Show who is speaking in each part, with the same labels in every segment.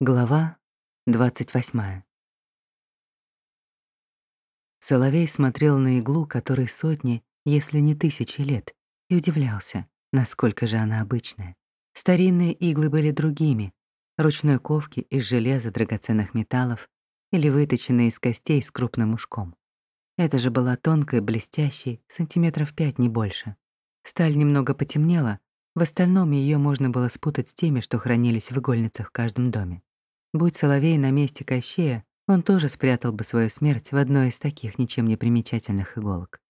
Speaker 1: Глава 28. Соловей смотрел на иглу, которой сотни, если не тысячи лет, и удивлялся, насколько же она обычная. Старинные иглы были другими, ручной ковки из железа драгоценных металлов или выточенные из костей с крупным ушком. Это же была тонкая, блестящей, сантиметров пять, не больше. Сталь немного потемнела, в остальном ее можно было спутать с теми, что хранились в игольницах в каждом доме. Будь Соловей на месте Кощея, он тоже спрятал бы свою смерть в одной из таких ничем не примечательных иголок.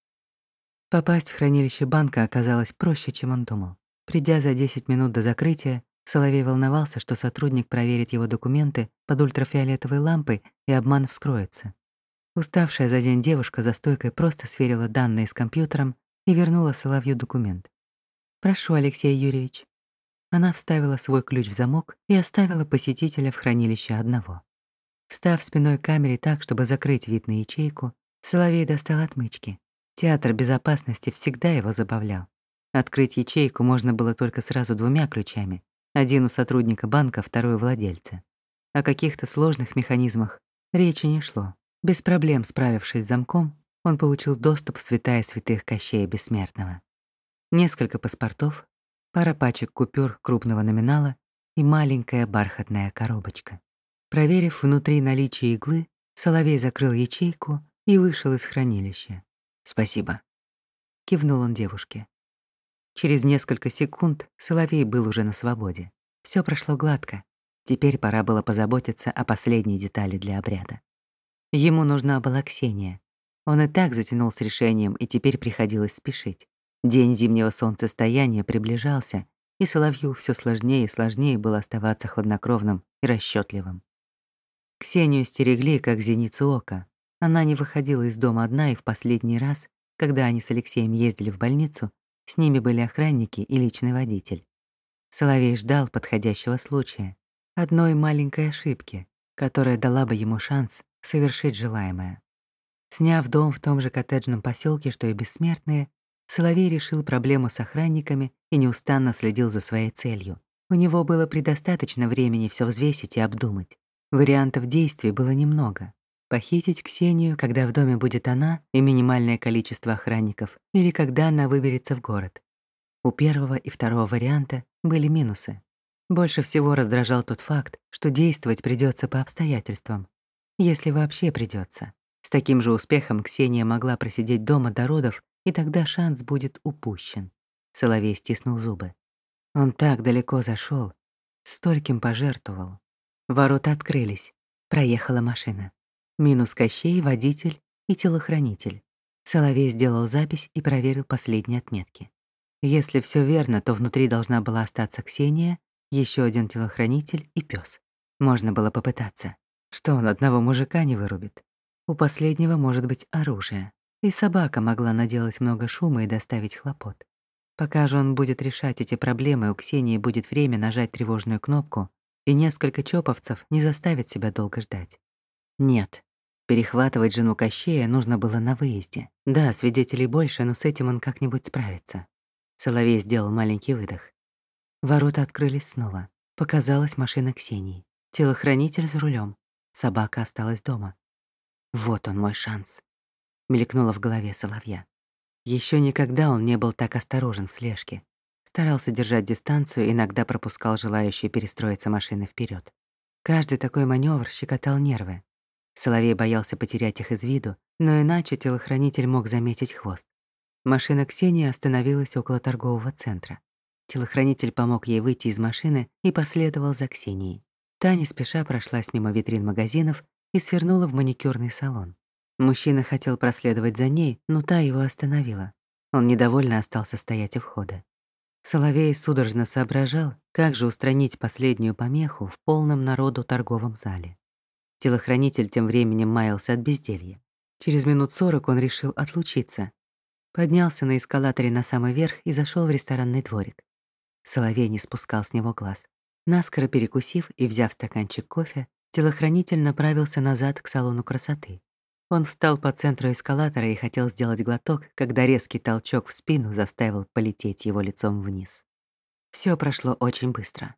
Speaker 1: Попасть в хранилище банка оказалось проще, чем он думал. Придя за 10 минут до закрытия, Соловей волновался, что сотрудник проверит его документы под ультрафиолетовой лампой и обман вскроется. Уставшая за день девушка за стойкой просто сверила данные с компьютером и вернула Соловью документ. «Прошу, Алексей Юрьевич». Она вставила свой ключ в замок и оставила посетителя в хранилище одного. Встав спиной к камере так, чтобы закрыть вид на ячейку, Соловей достал отмычки. Театр безопасности всегда его забавлял. Открыть ячейку можно было только сразу двумя ключами. Один у сотрудника банка, второй у владельца. О каких-то сложных механизмах речи не шло. Без проблем справившись с замком, он получил доступ в святая святых Кощея Бессмертного. Несколько паспортов, пара пачек купюр крупного номинала и маленькая бархатная коробочка. Проверив внутри наличие иглы, Соловей закрыл ячейку и вышел из хранилища. «Спасибо», — кивнул он девушке. Через несколько секунд Соловей был уже на свободе. Все прошло гладко. Теперь пора было позаботиться о последней детали для обряда. Ему нужна была Ксения. Он и так затянул с решением, и теперь приходилось спешить. День зимнего солнцестояния приближался, и Соловью все сложнее и сложнее было оставаться хладнокровным и расчетливым. Ксению стерегли, как зеницу ока. Она не выходила из дома одна, и в последний раз, когда они с Алексеем ездили в больницу, с ними были охранники и личный водитель. Соловей ждал подходящего случая, одной маленькой ошибки, которая дала бы ему шанс совершить желаемое. Сняв дом в том же коттеджном поселке, что и бессмертные, Соловей решил проблему с охранниками и неустанно следил за своей целью. У него было предостаточно времени все взвесить и обдумать. Вариантов действий было немного. Похитить Ксению, когда в доме будет она и минимальное количество охранников, или когда она выберется в город. У первого и второго варианта были минусы. Больше всего раздражал тот факт, что действовать придется по обстоятельствам. Если вообще придется. С таким же успехом Ксения могла просидеть дома до родов и тогда шанс будет упущен. Соловей стиснул зубы. Он так далеко зашел, стольким пожертвовал. Ворота открылись. Проехала машина. Минус Кощей, водитель и телохранитель. Соловей сделал запись и проверил последние отметки. Если все верно, то внутри должна была остаться Ксения, еще один телохранитель и пес. Можно было попытаться. Что он одного мужика не вырубит? У последнего может быть оружие. И собака могла наделать много шума и доставить хлопот. Пока же он будет решать эти проблемы, у Ксении будет время нажать тревожную кнопку, и несколько чоповцев не заставят себя долго ждать. Нет, перехватывать жену Кощея нужно было на выезде. Да, свидетелей больше, но с этим он как-нибудь справится. Соловей сделал маленький выдох. Ворота открылись снова. Показалась машина Ксении. Телохранитель за рулем. Собака осталась дома. Вот он мой шанс мелькнуло в голове соловья. Еще никогда он не был так осторожен в слежке. Старался держать дистанцию, иногда пропускал желающие перестроиться машины вперед. Каждый такой маневр щекотал нервы. Соловей боялся потерять их из виду, но иначе телохранитель мог заметить хвост. Машина Ксении остановилась около торгового центра. Телохранитель помог ей выйти из машины и последовал за Ксенией. Та не спеша прошлась мимо витрин магазинов и свернула в маникюрный салон. Мужчина хотел проследовать за ней, но та его остановила. Он недовольно остался стоять у входа. Соловей судорожно соображал, как же устранить последнюю помеху в полном народу торговом зале. Телохранитель тем временем маялся от безделья. Через минут сорок он решил отлучиться. Поднялся на эскалаторе на самый верх и зашел в ресторанный дворик. Соловей не спускал с него глаз. Наскоро перекусив и взяв стаканчик кофе, телохранитель направился назад к салону красоты. Он встал по центру эскалатора и хотел сделать глоток, когда резкий толчок в спину заставил полететь его лицом вниз. Все прошло очень быстро.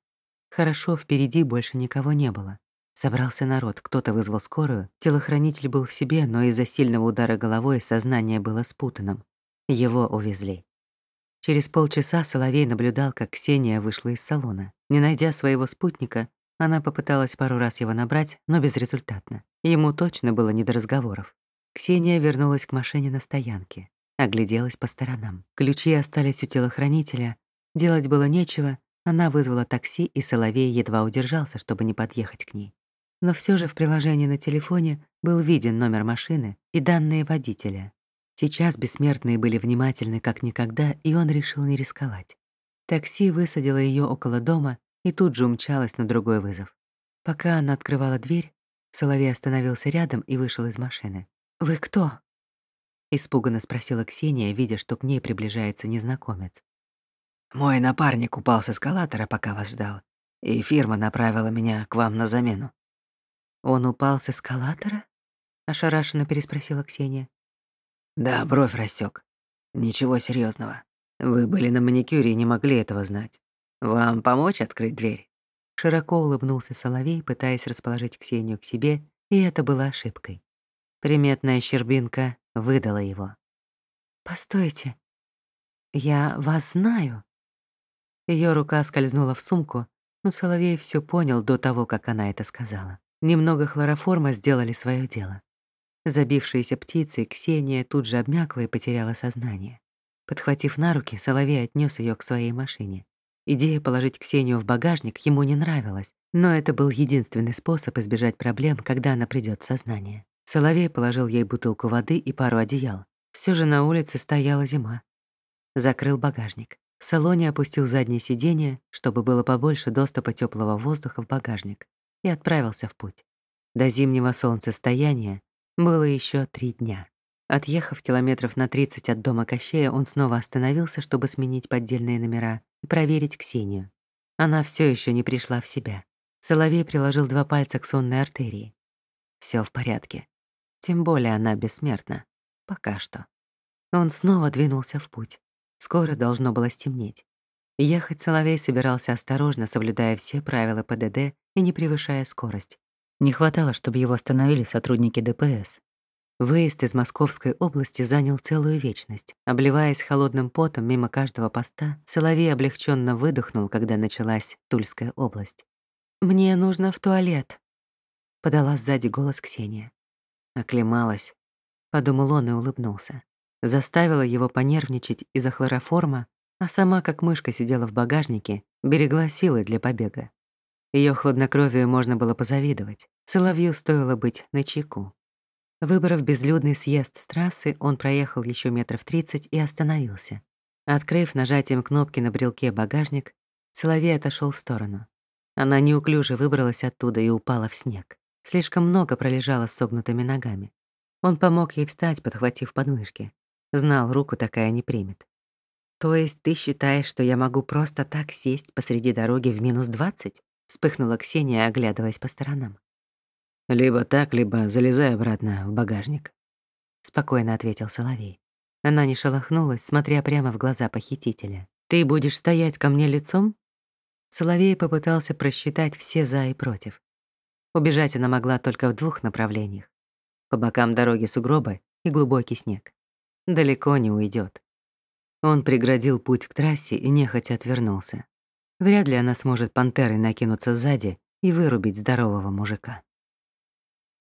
Speaker 1: Хорошо, впереди больше никого не было. Собрался народ, кто-то вызвал скорую. Телохранитель был в себе, но из-за сильного удара головой сознание было спутанным. Его увезли. Через полчаса Соловей наблюдал, как Ксения вышла из салона. Не найдя своего спутника, она попыталась пару раз его набрать, но безрезультатно. Ему точно было не до разговоров. Ксения вернулась к машине на стоянке. Огляделась по сторонам. Ключи остались у телохранителя. Делать было нечего. Она вызвала такси, и Соловей едва удержался, чтобы не подъехать к ней. Но все же в приложении на телефоне был виден номер машины и данные водителя. Сейчас бессмертные были внимательны как никогда, и он решил не рисковать. Такси высадило ее около дома и тут же умчалось на другой вызов. Пока она открывала дверь, Соловей остановился рядом и вышел из машины. «Вы кто?» — испуганно спросила Ксения, видя, что к ней приближается незнакомец.
Speaker 2: «Мой напарник упал с эскалатора, пока вас ждал, и фирма направила меня к вам на замену».
Speaker 1: «Он упал с эскалатора?» — ошарашенно переспросила Ксения.
Speaker 2: «Да, бровь рассек. Ничего серьезного. Вы были на маникюре и не могли этого знать. Вам помочь открыть дверь?»
Speaker 1: Широко улыбнулся Соловей, пытаясь расположить Ксению к себе, и это было ошибкой. Приметная щербинка выдала его. «Постойте, я вас знаю». Ее рука скользнула в сумку, но Соловей все понял до того, как она это сказала. Немного хлороформа сделали свое дело. Забившаяся птицей, Ксения тут же обмякла и потеряла сознание. Подхватив на руки, Соловей отнес ее к своей машине. Идея положить Ксению в багажник ему не нравилась, но это был единственный способ избежать проблем, когда она придёт в сознание. Соловей положил ей бутылку воды и пару одеял. Все же на улице стояла зима. Закрыл багажник. В салоне опустил заднее сиденье, чтобы было побольше доступа теплого воздуха в багажник, и отправился в путь. До зимнего солнцестояния было еще три дня. Отъехав километров на 30 от дома Кощея, он снова остановился, чтобы сменить поддельные номера и проверить Ксению. Она все еще не пришла в себя. Соловей приложил два пальца к сонной артерии. Все в порядке. Тем более она бессмертна. Пока что. Он снова двинулся в путь. Скоро должно было стемнеть. Ехать Соловей собирался осторожно, соблюдая все правила ПДД и не превышая скорость. Не хватало, чтобы его остановили сотрудники ДПС. Выезд из Московской области занял целую вечность. Обливаясь холодным потом мимо каждого поста, Соловей облегченно выдохнул, когда началась Тульская область. «Мне нужно в туалет», — подала сзади голос Ксения. Оклемалась. Подумал он и улыбнулся. Заставила его понервничать из-за хлороформа, а сама, как мышка, сидела в багажнике, берегла силы для побега. Ее хладнокровию можно было позавидовать. Соловью стоило быть начеку. Выбрав безлюдный съезд с трассы, он проехал еще метров тридцать и остановился. Открыв нажатием кнопки на брелке багажник, Соловей отошел в сторону. Она неуклюже выбралась оттуда и упала в снег. Слишком много пролежала с согнутыми ногами. Он помог ей встать, подхватив подмышки. Знал, руку такая не примет. «То есть ты считаешь, что я могу просто так сесть посреди дороги в минус двадцать?» — вспыхнула Ксения, оглядываясь по сторонам.
Speaker 2: «Либо так, либо залезай обратно в багажник», —
Speaker 1: спокойно ответил Соловей. Она не шелохнулась, смотря прямо в глаза похитителя. «Ты будешь стоять ко мне лицом?» Соловей попытался просчитать все «за» и «против». Убежать она могла только в двух направлениях. По бокам дороги сугробы и глубокий снег. Далеко не уйдет. Он преградил путь к трассе и нехотя отвернулся. Вряд ли она сможет пантерой накинуться сзади и вырубить здорового мужика.